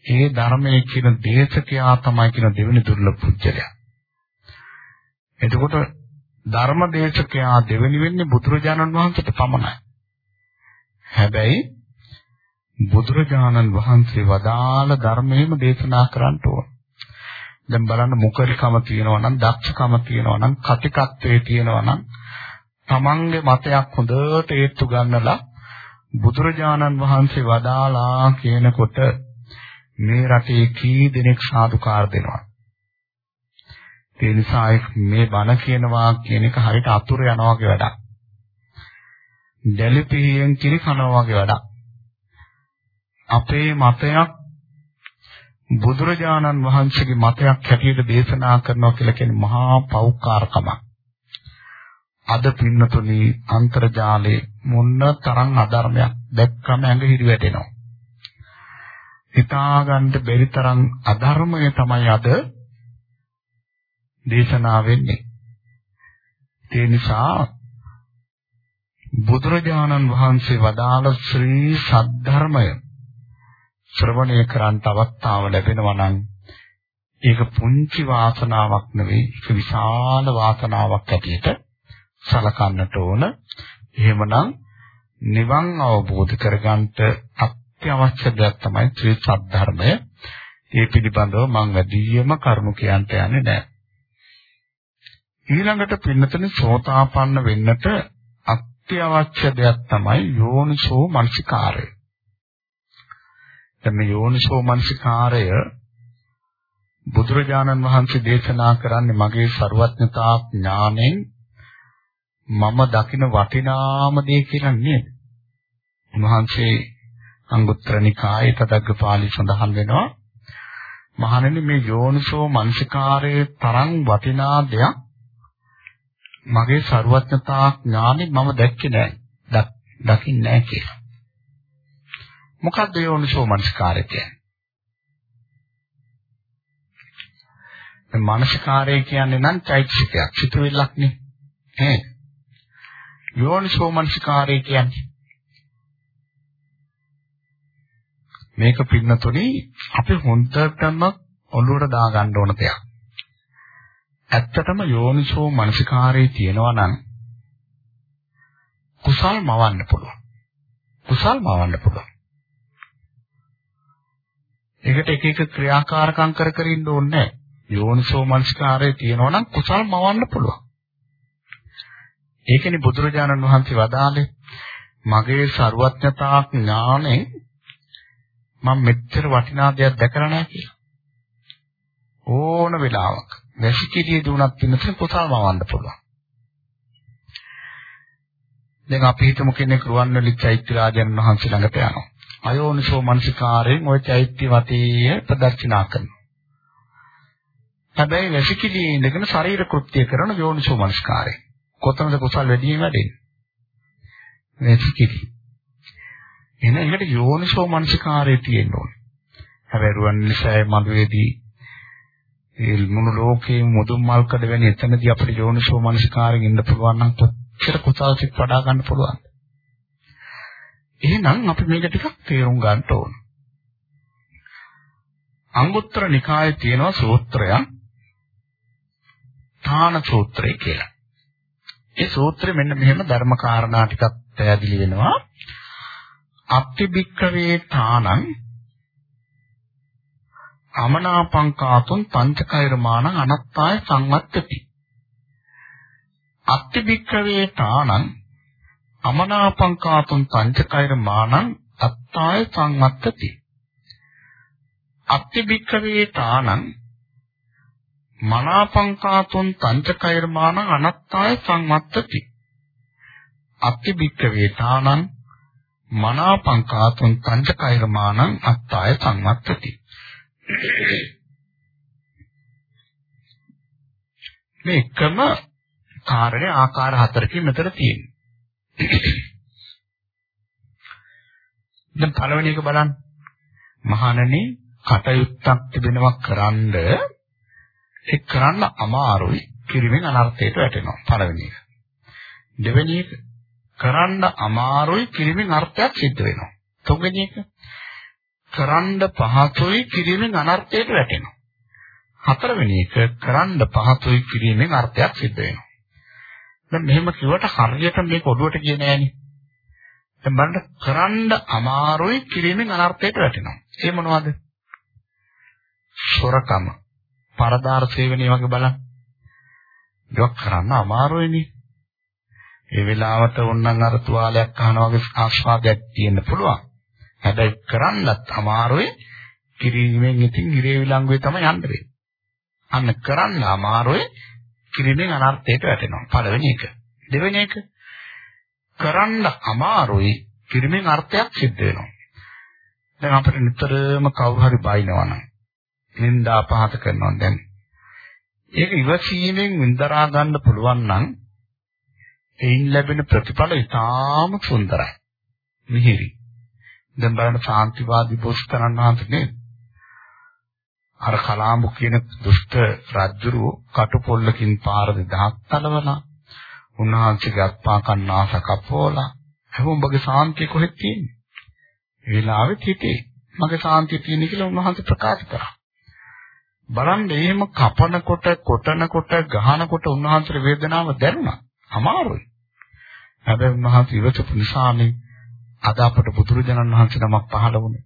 ඒ ධර්මයේ කියන දේශකයා තමයි කියන දෙවෙනි දුර්ලභ පුජ්‍යලයා. එතකොට ධර්ම දේශකයා දෙවෙනි වෙන්නේ බුදුරජාණන් වහන්සේට පමණයි. හැබැයි බුදුරජාණන් වහන්සේ වදාළ ධර්මයේම දේශනා කරන්න ඕන. දැන් බලන්න මුකරිකම තියෙනවා නම් දක්ෂකම තියෙනවා නම් කතිකත්වයේ තියෙනවා නම් තමන්ගේ මතයක් හොඳට ඒත්තු ගන්නලා බුදුරජාණන් වහන්සේ වදාලා කියනකොට මේ රටේ කී දෙනෙක් සාදුකාර දෙනවා ඒ නිසා මේ බණ කියනවා කියන එක හරියට අතුරු යනවා වගේ වැඩක්. දැලිපියෙන් කිරි කනවා වගේ වැඩක්. අපේ මතයක් බුදුරජාණන් වහන්සේගේ මතයක් හැටියට දේශනා කරනවා කියලා කියන්නේ මහා පෞකාරකමක්. අද පින්නතුනි අන්තර්ජාලේ මොන්න තරම් අධර්මයක් දැක්කම ඇඟ හිරි වැටෙනවා. හිතාගන්න බැරි තරම් අධර්මය තමයි අද දේශනා වෙන්නේ. ඒ නිසා බුදුරජාණන් වහන්සේ වදාළ ශ්‍රී සද්ධර්මය ශ්‍රවණය කරන්න අවස්ථාව ලැබෙනවා නම් ඒක පුංචි වාසනාවක් නෙවෙයි ඒක විශාල වාසනාවක් ඇටියට සලකන්නට ඕන. එහෙමනම් නිවන් අවබෝධ කරගන්නට අත්‍යවශ්‍ය දෙයක් තමයි ත්‍රි සද්ධර්මය. ඒ පිළිබඳව මම වැඩිම කරුණු කියන්න යන්නේ නැහැ. ඊළඟට පින්නතනේ සෝතාපන්න වෙන්නට අත්‍යවශ්‍ය දෙයක් තමයි යෝනිසෝ මනසිකාරය. දැන් මේ යෝනිසෝ මනසිකාරය බුදුරජාණන් වහන්සේ දේශනා කරන්නේ මගේ ਸਰවඥතා ඥාණයෙන් මම දකින වටිනාම දේ කියලා නේද? උන්වහන්සේ අංගුත්තර නිකායේ තදග්ගපාලි සඳහන් වෙනවා. මහණෙනි මේ යෝනිසෝ මනසිකාරයේ තරම් වටිනා දෙයක් මගේ ਸਰවඥතා ඥාණය මම දැක්කේ නෑ. දකින්නේ නෑ කියලා. මොකක්ද යෝනිසෝ මනස්කාරය කියන්නේ? මනස්කාරය කියන්නේ නම් චෛතසිකයක්, සිතුවිල්ලක් නේ. නේද? යෝනිසෝ මනස්කාරය කියන්නේ මේක පින්නතුනි අපි හොන්දටම ඔළුවට දා ගන්න ඕන දෙයක්. ඇත්තටම යෝනිසෝ මනසිකාරයේ තියෙනවා නම් කුසල් මවන්න පුළුවන්. කුසල් මවන්න පුළුවන්. ඒකට එක එක ක්‍රියාකාරකම් කර කර ඉන්න ඕනේ නැහැ. යෝනිසෝ මනස්කාරයේ තියෙනවා නම් කුසල් මවන්න පුළුවන්. ඒකනේ බුදුරජාණන් වහන්සේ වදාළේ මගේ ਸਰුවත්ඥතා ඥාණයෙන් මම මෙච්චර වටිනා දෙයක් දැකලා නැහැ කියලා. ඕන වෙලාවක වැසිකිළිය දුණක් පින්නතේ කුසල් මවන්න පුළුවන්. දැන් අපි හිතමු කෙනෙක් රුවන්වැලි චෛත්‍ය රාජයන් වහන්සේ ළඟට යනවා. අයෝනිසෝ මනසිකාරයෙන් ওই චෛත්‍ය වටේ ප්‍රදර්ශනා කරනවා. හැබැයි වැසිකිළියේ ඉඳගෙන ශරීර කෘත්‍ය කරන යෝනිසෝ මනසිකාරයෙන්. කොතනද කුසල් වැඩිම වැඩෙන්නේ? වැසිකිළි. එහෙනම් ඒකට යෝනිසෝ මනසිකාරය තියෙන්න ඕනේ. හැබැයි රුවන්වැලි මළුවේදී ඒ මුළු ලෝකේ මුදුන් මල්කඩ වෙන එතනදී අපිට යෝනිසෝ මනසිකාරයෙන් ඉන්න පුළුවන් නම් කොච්චර කුසල්සිත වඩා ගන්න පුළුවන්ද? එහෙනම් අපි මේක ටිකක් තේරුම් ගන්න ඕන. අංගුත්තර නිකායේ තියෙන සූත්‍රයක් ථාන සූත්‍රය කියලා. ඒ සූත්‍රෙ මෙන්න මෙහෙම ධර්ම කාරණා ටිකක් පැහැදිලි වෙනවා. අත්තිබික්කවේ ථානං අමනාපංකාතුන් පංචකෛරමාණං අනත්තාය සංවත්තති. අත්තිබික්කවේ තානං අමනාපංකාතුන් පංචකෛරමාණං අත්තාය සංවත්තති. අත්තිබික්කවේ තානං මනාපංකාතුන් පංචකෛරමාණං අනත්තාය සංවත්තති. අත්තිබික්කවේ තානං මනාපංකාතුන් පංචකෛරමාණං අත්තාය සංවත්තති. මේ එකම කාරණේ ආකාර හතරකින් මෙතන තියෙනවා. දැන් පළවෙනි එක බලන්න. මහණනි කටයුත්තක් තිබෙනවා කරන්ඩ ඒ කරන්න අමාරුයි. කිරිමෙන් අනර්ථයට වැටෙනවා. පළවෙනි එක. දෙවෙනි එක කරන්න අමාරුයි කිරිමෙන් අර්ථයක් සිද්ධ වෙනවා. තුන්වෙනි එක කරන්න පහසුයි කිරීමෙන් අනර්ථයට වැටෙනවා. හතරවෙනි එක කරන්න පහසුයි කිරීමෙන් අර්ථයක් සිද්ධ වෙනවා. දැන් මෙහෙම කිව්වට හරියට මේක ඔළුවට ගියේ නෑනේ. දැන් බලන්න කරන්න අමාරුයි කිරීමෙන් අනර්ථයට වැටෙනවා. ඒ මොනවද? සොරකම, පරදාර සේවනයේ වගේ බලන්න. ඒක කරන්න අමාරුයිනේ. ඒ වෙලාවට ඕනනම් අර තුවාලයක් අහනවා වගේ ආස්වාදයක් තියෙන්න පුළුවන්. හැබැයි කරන්නත් අමාරුයි. කිරීමෙන් ඉතින් ඉරේ විලංගුවේ තමයි යන්න වෙන්නේ. අන්න කරන්න අමාරුයි. කිරීමෙන් අනර්ථයට වැටෙනවා. පළවෙනි එක. දෙවෙනි එක කරන්න අමාරුයි. කිරීමෙන් අර්ථයක් සිද්ධ වෙනවා. දැන් අපිට නිතරම කවුරු හරි බයිනවා නම් නින්දා පහත කරනවා දැන් ඒක ඉවසීමෙන් වින්දරා ගන්න පුළුවන් නම් එයින් ලැබෙන ප්‍රතිඵල ඉතාම සුන්දරයි. මිහිරි. දැන් බලන්න ශාන්තිවාදී බොස්තරන් වහන්සේ නේද? අර කලාඹු කියන දුෂ්ට රජුරු කටුපොල්ලකින් පාර දෙදහක් තලවලා උන්වහන්සේගේ අත්පා කන්නාස කපෝලා හැමෝඹගේ ශාන්තිය කොහෙද තියෙන්නේ? ඒ වෙලාවෙත් හිතේ මගේ ශාන්තිය තියෙන කියලා උන්වහන්සේ ප්‍රකාශ කරා. බලන්න එහෙම කපනකොට, කොටනකොට, ගහනකොට උන්වහන්සේගේ වේදනාව දැනුණා. අමාරුයි. හැබැයි උන්වහන්සේ ඉවසපු නිසානේ අද අපට බුදුරජාණන් වහන්සේ නමක් පහළ වුණේ.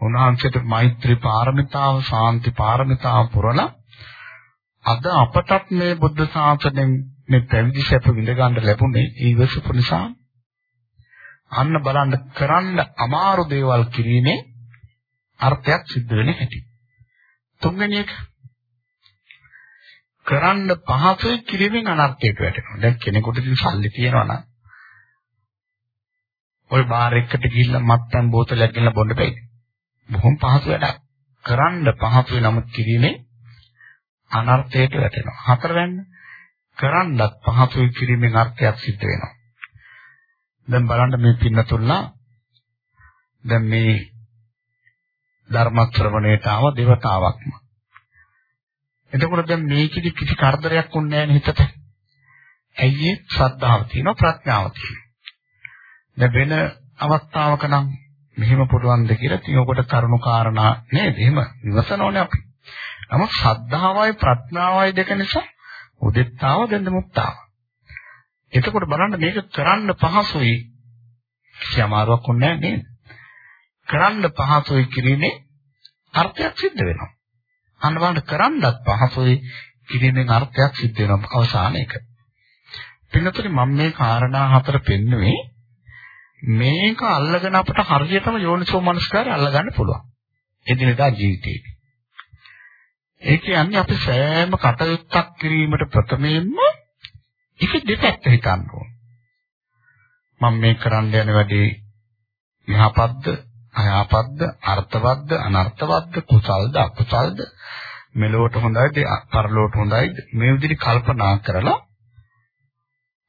උන්වහන්සේට මෛත්‍රී පාරමිතාව, ශාන්ති පාරමිතාව පුරලා අද අපටත් මේ බුද්ධ ශාසනයෙන් මේ පැවිදි සැප විඳ ගන්න ලැබුණේ ඊවසපු නිසා. අන්න බලන්න කරන්න අමාරු දේවල් කිරීමේ අර්ථයක් සිද්ධ වෙන හැටි. තුන්වෙනි එක කරන්න පහසුයි කිරීමෙන් අනර්ථයට වැටෙනවා. දැන් කෙනෙකුට ඉතින් සල්ලි තියෙනවා නම් ඔය බාර් එකට ගිහිල්ලා මත්පැන් බෝතලයක් ගෙනලා බොන්න බෑනේ. බොහොම පහසු වැඩක්. කරන්න පහසුයි නමුත් කිරීමෙන් අනර්ථයට වැටෙනවා. හතරවැන්න කරන්නත් පහසුයි කිරීමෙන් අර්ථයක් සිද්ධ වෙනවා. දැන් බලන්න මේ පින්නතුල්ලා දැන් මේ ධර්ම ශ්‍රවණයට ආව దేవතාවක්ම එතකොට දැන් මේකෙදි කිසි කරදරයක් වුන්නේ නැහැ හිතට. ඇයි ඒ ශ්‍රද්ධාව තියෙනවා ප්‍රඥාව තියෙනවා. දැන් වෙන අවස්ථාවක නම් මෙහෙම පුළුවන්ද කියලා ඉතින් ඔකට කරුණු කාරණා නේද? එහෙම විවසනෝනේ අපි. නමුත් ශ්‍රද්ධාවයි ප්‍රඥාවයි දෙක නිසා උදෙත්තාව දෙන්න මුත්තාව. එතකොට බලන්න මේක කරන්න පහසුයි. කිසි අමාරුවක් නැහැ නේද? කරන්න පහසුයි කිරීමේ අර්ථයක් සිද්ධ වෙනවා. අන්න බලන්න කරන්නත් පහසුයි කිරීමෙන් අර්ථයක් සිද්ධ වෙනවා අවසානයේක. පින්නතුනි මම මේ කාරණා හතර පෙන්නුවේ මේක අල්ලගෙන අපට හරියටම යෝනිසෝ මනස්කාරය අල්ලගන්න පුළුවන්. එදිනෙදා ජීවිතේදී. ඒ කියන්නේ අපි සෑම කටයුත්තක් කිරීමට ප්‍රථමයෙන්ම ඒක දෙපැත්ත හිතන්න ඕන. මම මේ කරන්න යන වැඩේ යහපත්ද, අයහපත්ද, අර්ථවත්ද, අනර්ථවත්ද, කුසල්ද, අකුසල්ද, මෙලොවට හොඳයිද, පරලොවට හොඳයිද මේ විදිහට කල්පනා කරලා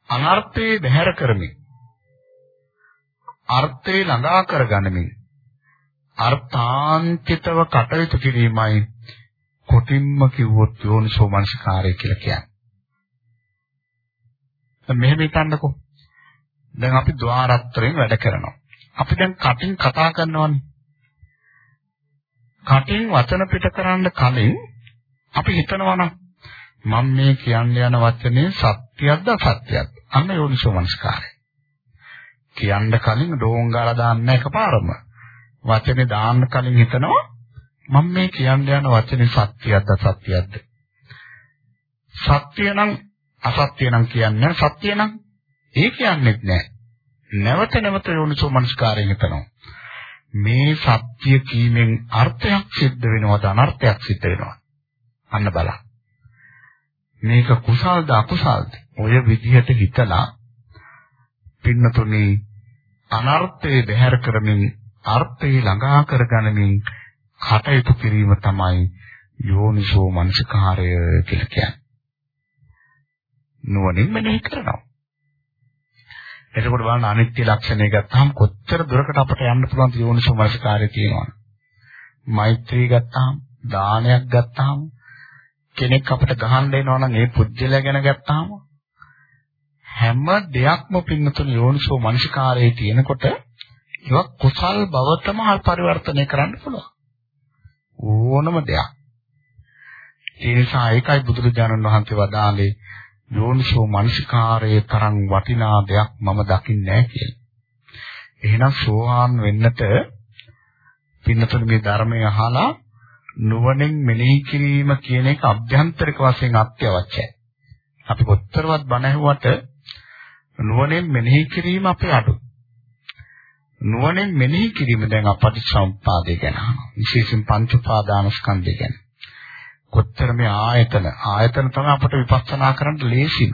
අනර්ථේ බැහැර කරමින් අර්ථේ ළඟා කරගනිමින් අර්ථාන්තිතව කටයුතු කිරීමයි කොටින්ම කිව්වොත් යෝනිසෝ මනසිකාරය කියලා කියන්නේ. දැන් මෙහෙම හිතන්නකෝ. දැන් අපි ద్వාරත්‍රයෙන් වැඩ කරනවා. අපි දැන් කටින් කතා කරනවානේ. කටින් වචන පිට කරන්න කලින් අපි හිතනවා නම් මම මේ කියන්න යන වචනේ සත්‍යයක්ද අසත්‍යයක්ද? අන්න යෝනිසෝ මනසිකාරය. කියන්න කලින් ඩෝංගාලා දාන්න එකපාරම. වචනේ දාන්න කලින් හිතනවා මම මේ කියන්න යන වචනේ සත්‍යයක්ද අසත්‍යයක්ද? සත්‍ය නම් අසත්‍ය නම් කියන්නේ සත්‍ය නම් ඒ කියන්නේත් නෑ. නැවත නැවත යෝනිසෝ මනස්කාරයෙන් හිතනවා. මේ සත්‍ය කීමෙන් අර්ථයක් සිද්ධ වෙනවද අනර්ථයක් සිද්ධ වෙනවද? අන්න බලන්න. මේක කුසල්ද අකුසල්ද? ඔය විදිහට හිතලා පින්නතුනේ අනර්ථය බැහැර කරමින් අර්ථය ළඟා කරගනිමින් කටයුතු කිරීම තමයි යෝනිසෝ මනසිකාරය කියලා කියන්නේ. නුවණින් මෙනෙහි කරනවා. එතකොට බලන්න අනිත්‍ය ලක්ෂණය ගත්තාම කොච්චර දුරකට අපට යන්න පුළුවන් යෝනිසෝ මනසිකාරය තියෙනවද? මෛත්‍රී ගත්තාම, දානයක් ගත්තාම කෙනෙක් අපිට ගහන්න එනවා නම් ඒ පුජ්‍යලයා ගැන ගත්තාම හැම දෙයක්ම පින්නතුන යෝනිසෝ මනසිකාරයේ තියෙනකොට ඒක කුසල් බවතම පරිවර්තනය කරන්න පුළුවන්. ඕනම දෙයක්. ඒ නිසා ඒකයි බුදුරජාණන් වහන්සේ වදාළේ යෝනිසෝ මනසිකාරයේ තරම් වටිනා දෙයක් මම දකින්නේ නැහැ කියලා. එහෙනම් සෝවාන් වෙන්නට පින්නතුන් මේ ධර්මය අහලා නුවණින් මෙනෙහි කිරීම කියන එක අභ්‍යන්තරික වශයෙන් අත්‍යවශ්‍යයි. අපි කොතරවත් බණ ඇහුවට නුවණින් මෙනෙහි කිරීම අපේ අඩුයි. නුවණින් මෙනෙහි කිරීම දැන් අපටිච්චසමුප්පාදය ගැන විශේෂයෙන් පංච උපාදානස්කන්ධය ගැන කොච්චර මේ ආයතන? ආයතන තමයි අපට විපස්සනා කරන්න ලේසිම.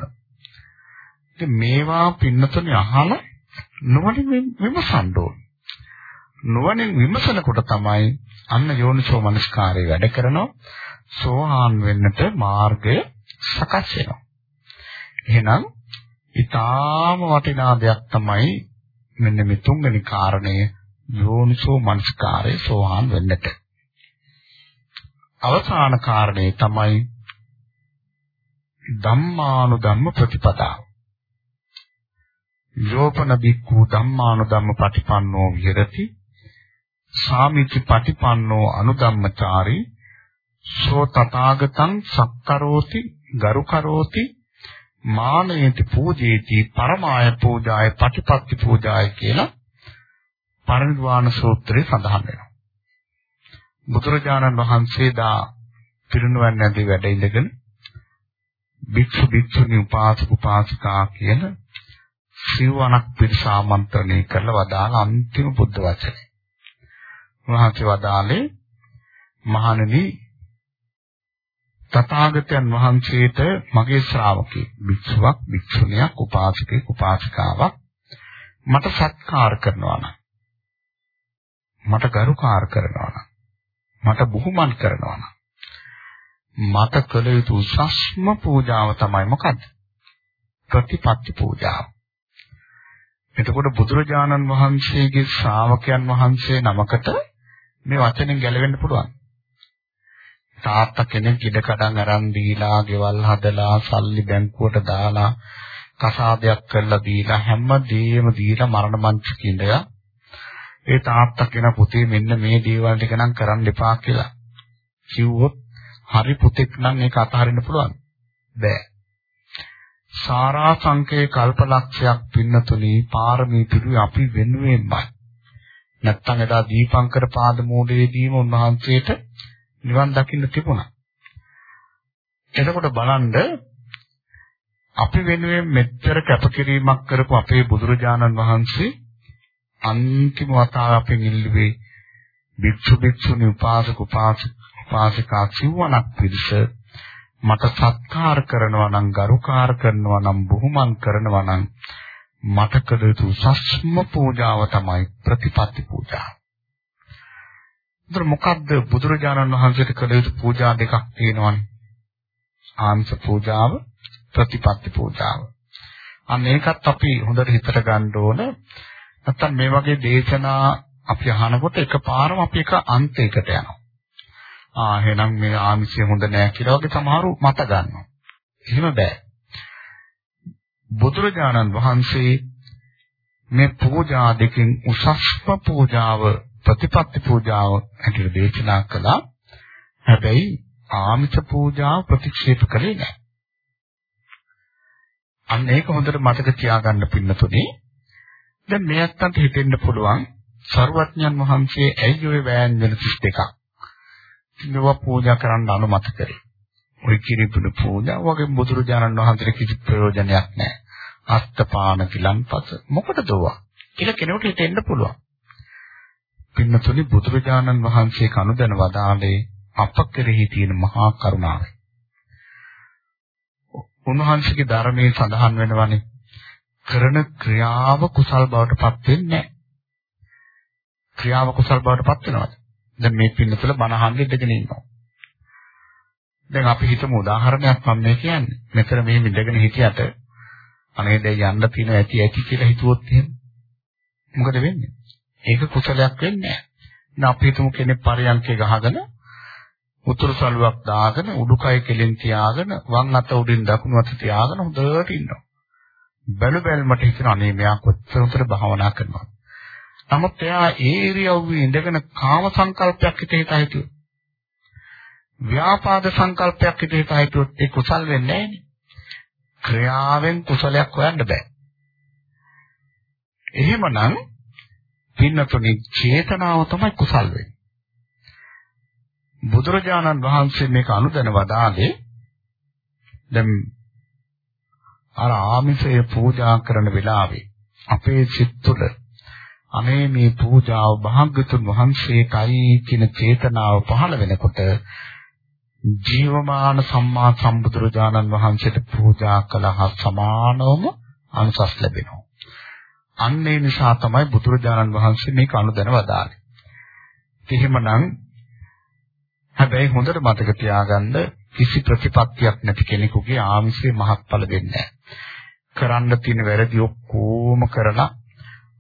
ඉතින් මේවා පින්නතුනේ අහලා නුවණින් විමසන්න ඕන. නුවණින් විමසනකොට තමයි අන්න යෝනිසෝ මනස්කාරය වැඩ කරනවා. සෝහාන් වෙන්නට මාර්ගය සකස් වෙනවා. එහෙනම් ඊටාම වටිනා දෙයක් තමයි මෙන්න මේ තුන්වෙනි කාරණය යෝනිසෝ මනස්කාරය සෝහාන් වෙන්නට. අවසාන කාරණේ තමයි ධම්මානුධම්ම ප්‍රතිපදාව. යෝපන බික්ඛු ධම්මානුධම්ම පටිපන්නෝ විහෙරති සාමිති පටිපන්නෝ අනුධම්මචාරී සෝ තථාගතං සක්කරෝති ගරුකරෝති මානයති පූජේති පරමාය පූජාය පටිපත්ති පූජාය කියලා පරිනිර්වාණ සූත්‍රයේ සඳහන් වෙනවා. බුදුරජාණන් වහන්සේ දා පිරිනුවන් නැදී වැඩ ඉඳගෙන භික්ෂු භික්ෂුණී උපාසක උපාසිකා කියන සිවණක් පිරිස ආමන්ත්‍රණය කරලා වදාළ අන්තිම බුද්ධ වචනේ. උන්වහන්සේ වදාළේ මහණෙනි තථාගතයන් වහන්සේට මගේ ශ්‍රාවකෙක් භික්ෂුවක් භික්ෂුණියක් උපාසකෙක් උපාසිකාවක් මට සත්කාර කරනවා නම් මට ගරුකාර කරනවා නම් මට බුහුමන් කරනවා නම්. මට කළ යුතු උසස්ම පූජාව තමයි මොකද්ද? ප්‍රතිපත්ති පූජාව. එතකොට බුදුරජාණන් වහන්සේගේ ශ්‍රාවකයන් වහන්සේ නමකට මේ වචනෙන් ගැලවෙන්න පුළුවන්. තාත්තා කෙනෙක් ඉඩ කඩන් අරන් දීලා, ගෙවල් හදලා, සල්ලි බැංකුවට දාලා, කසාදයක් කරලා දීලා හැමදේම දීලා මරණ මංචක ඉඳලා ඒ තාත්තා කියන පුතේ මෙන්න මේ දේවල් ටික නම් කරන්න එපා කියලා කිව්වොත් හරි පුතෙක් නම් ඒක අතහරින්න පුළුවන් බෑ සාරා සංකේ කල්පලක්ෂයක් පින්නතුනි පාරමී පිළි අපි වෙනුවෙන්මයි. නැත්තම් එදා දීපංකර පාදමූලයේදීම උන්වහන්සේට නිවන් දකින්න තිබුණා. එතකොට බලන්න අපි වෙනුවෙන් මෙච්චර කැපකිරීමක් කරපු අපේ බුදුරජාණන් වහන්සේ අන්තිම වතාව අපෙන් ඉල්ලුවේ භික්ෂු භික්ෂුණී උපාසක උපාසිකා සිවණක් පිරිස මට සත්කාර කරනවා නම් ගරුකාර කරනවා නම් බුහුමන් කරනවා නම් මට කළ යුතු සස්ම පූජාව තමයි ප්‍රතිපත්ති පූජාව. ඒතර මොකද්ද බුදුරජාණන් වහන්සේට කළ යුතු පූජා දෙකක් තියෙනවනේ. ආංශ පූජාව ප්‍රතිපත්ති පූජාව. අන්න ඒකත් අපි හොඳට හිතට ගන්න ඕන. නැත්තම් මේ වගේ දේශනා අපි අහනකොට එකපාරම අපි එක අන්තයකට යනවා. ආ එහෙනම් මේ ආමිෂය හොඳ නෑ කියලා වගේ සමහරු මත ගන්නවා. එහෙම බෑ. බුදුරජාණන් වහන්සේ මේ පූජා දෙකෙන් උසස්ම පූජාව ප්‍රතිපත්ති පූජාව හැටියට දේශනා කළා. හැබැයි ආමිෂ පූජාව ප්‍රතික්ෂේප කළේ නැහැ. අන්න ඒක හොඳට මතක තියාගන්න පින්නතුනේ. දැන් මේ අත්තන්ට හිතෙන්න පුළුවන් සරුවත්ඥන් වහන්සේ ඇයි ওই වෑන් වෙන 32ක් මේවා පූජා කරන්න අනුමත කරේ. ওই කිරිපුඩ පූජා වගේ බුදුරජාණන් වහන්සේට කිසි ප්‍රයෝජනයක් නැහැ. අස්තපාන කිලන්පස මොකටද ඕවා කියලා කෙනෙකුට හිතෙන්න පුළුවන්. පින්නතුනි බුදුරජාණන් වහන්සේ කනුදැන වදාළේ අප කෙරෙහි තියෙන මහා කරුණාවයි. උන්වහන්සේගේ ධර්මයේ සඳහන් වෙනවානේ කරන ක්‍රියාව කුසල් බවට පත් වෙන්නේ නැහැ. ක්‍රියාව කුසල් බවට පත් වෙනවද? දැන් මේ පින්නතුල බණහන් ඉඳගෙන ඉන්නවා. දැන් අපි හිතමු උදාහරණයක් මම මේ කියන්නේ. මෙතන මේ ඉඳගෙන හිටියට අනේ දැන් යන්න තියෙන ඇති ඇති කියලා හිතුවොත් එහෙම මොකද වෙන්නේ? ඒක කුසලයක් වෙන්නේ නැහැ. දැන් අපි හිතමු කෙනෙක් පරයන්කේ ගහගෙන උතුරු සළුවක් දාගෙන උඩුකය කෙලින් තියාගෙන වම් අත උඩින් දකුණු අත තියාගෙන හොඳට ඉන්නවා. බැලු බැලමට හිතන අනේ මෙයා කොච්චර උතර භාවනා කරනවද? නමුත් එයා ඒ ඉරියව්වේ ඉඳගෙන කාම සංකල්පයක් හිතේ හිතුවොත් ව්‍යාපාද සංකල්පයක් හිතේ හිතුවොත් ඒ කුසල් වෙන්නේ නැහැ ක්‍රියාවෙන් කුසලයක් හොයන්න බෑ. එහෙමනම් පින්නතුනි චේතනාව තමයි කුසල් වෙන්නේ. බුදුරජාණන් වහන්සේ මේක අනුදැන වදාළේ දැන් අර ආමිෂය පූජා කරන වෙලාවේ අපේ සිත් තුළ අනේ මේ පූජාව භාග්‍යතුන් වහන්සේටයි කියන චේතනාව පහළ වෙනකොට ජීවමාන සම්මා සම්බුදුරජාණන් වහන්සේට පූජා කළා සමානවම අනුසස් ලැබෙනවා. අන්න ඒ නිසා තමයි බුදුරජාණන් වහන්සේ මේක අනුදැන වදාළේ. එහෙමනම් හැබැයි හොඳට මතක තියාගන්න කිසි ප්‍රතිපත්තියක් නැති කෙනෙකුගේ ආමිෂේ මහත්ඵල දෙන්නේ නැහැ. කරන්න තියෙන වැරදි ඔක්කොම කරලා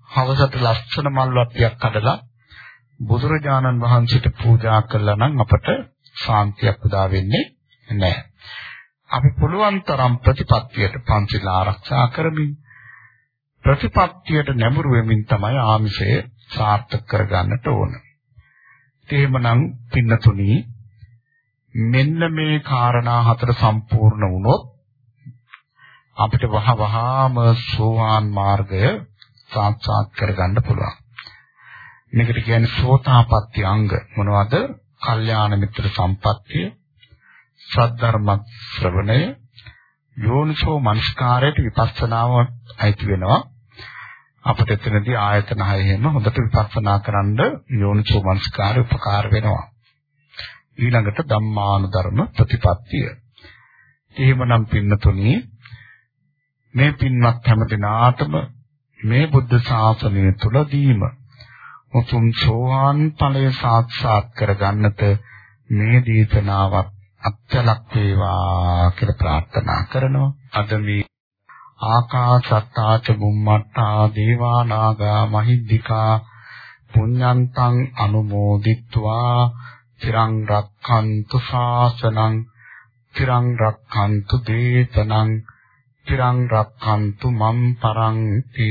හවසට ලස්සන මල් වට්ටියක් කඩලා බුදුරජාණන් වහන්සේට පූජා කළා නම් අපට ශාන්තියක් උදා වෙන්නේ නැහැ. අපි පුළුවන් තරම් ප්‍රතිපත්තියට පන්සිල් ආරක්ෂා කරමින් ප්‍රතිපත්තියට නැඹුරු වෙමින් තමයි ආමිෂය සාර්ථක කරගන්නට ඕන. එහෙමනම් පින්නතුනි මෙන්න මේ காரணා හතර සම්පූර්ණ වුණොත් අපිට වහ වහාම සෝවාන් මාර්ගය සාක්ෂාත් කරගන්න පුළුවන්. මේකට කියන්නේ සෝතාපට්ටි අංග මොනවද? කල්යාණ මිත්‍ර සම්පත්තිය, සද්ධර්ම ශ්‍රවණය, යෝනිසෝ මනස්කාරයට විපස්සනාව අයිති වෙනවා. අපිට එතනදී ආයතන හය එහෙම හොඳට විපස්සනා කරන්න යෝනිසෝ මනස්කාරය උපකාර වෙනවා. ඊළඟට ධම්මානුධර්ම ප්‍රතිපත්තිය. එහෙමනම් පින්නතුණී මේ පින්වත් හැම දිනාටම මේ බුද්ධ ශාසනය තුලදීම උතුම් සෝවාන් ඵලය සාක්ෂාත් කරගන්නට මේ දේශනාවක් අත්‍යලක් වේවා කියලා ප්‍රාර්ථනා කරනවා. අද මේ ආකාශත්තාච බුම්මත්තා දේවා නාග මහිද්దికා පුඤ්ඤන්තං අනුමෝදිත්වා තිරං රක්ඛන්තු ශාසනං තිරං රක්ඛන්තු දේශනං තිරං රක්ඛන්තු මම් පරන්ති